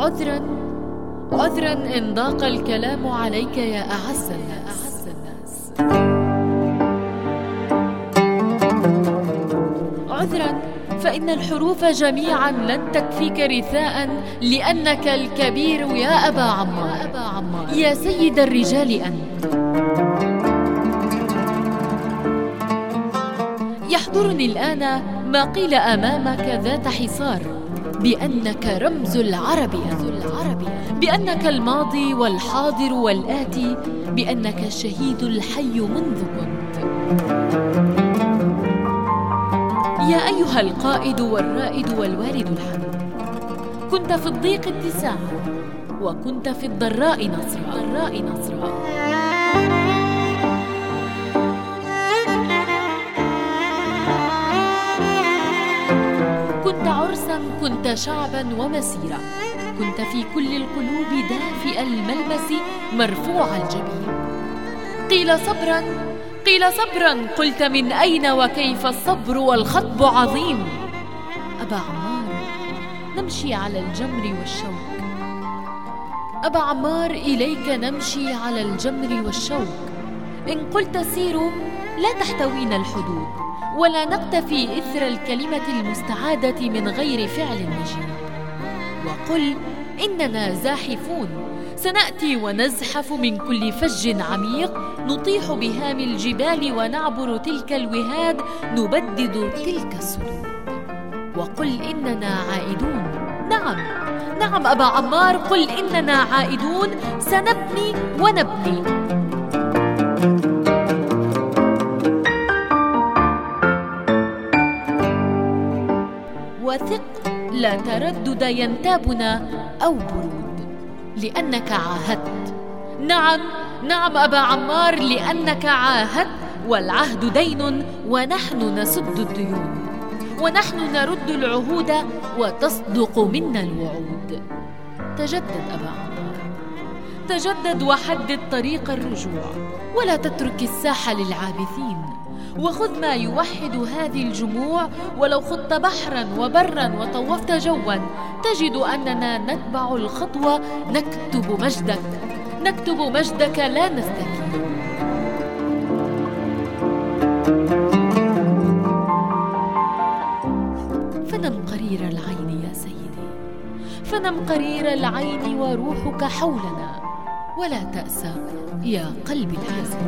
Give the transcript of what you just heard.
عذرا عذرا إن ضاق الكلام عليك يا أعز الناس. عذرا فإن الحروف جميعا لن تكفيك رثاء لأنك الكبير يا أبا عمار. يا سيد الرجال أنت. يحضرني الآن ما قيل أمامك ذات حصار بأنك رمز العرب. أنت بأنك الماضي والحاضر والآتي بأنك الشهيد الحي منذ كنت. يا أيها القائد والرائد والوالد الحميد كنت في الضيق اتساعا وكنت في الضراء نصرا الضراء نصرا. كنت شعبا ومسيرا. كنت في كل القلوب دافئ الملمس مرفوع الجبين. قيل صبرا قيل صبرا قلت من أين وكيف الصبر والخطب عظيم. أبا عمار نمشي على الجمر والشوك. أبا عمار إليك نمشي على الجمر والشوك. إن قلت سيروا لا تحتوينا الحدود. ولا نقتفي إثر الكلمة المستعادة من غير فعل نجيب وقل إننا زاحفون. سنأتي ونزحف من كل فج عميق. نطيح بهام الجبال ونعبر تلك الوهاد. نبدد تلك السدود. وقل إننا عائدون. نعم. نعم أبا عمار قل إننا عائدون. سنبني ونبني. وثق لا تردد ينتابنا أو برود لأنك عاهدت. نعم نعم أبا عمار لأنك عاهدت والعهد دين ونحن نسد الديون. ونحن نرد العهود وتصدق منا الوعود. تجدد أبا عمار. تجدد وحدد طريق الرجوع ولا تترك الساحة للعابثين. وخذ ما يوحد هذه الجموع ولو خضت بحرا وبرا وطوفت جوا تجد أننا نتبع الخطوة نكتب مجدك. نكتب مجدك لا نستكين فنم قرير العين يا سيدي. فنم قرير العين وروحك حولنا. ولا تأسى. يا قلبي العازم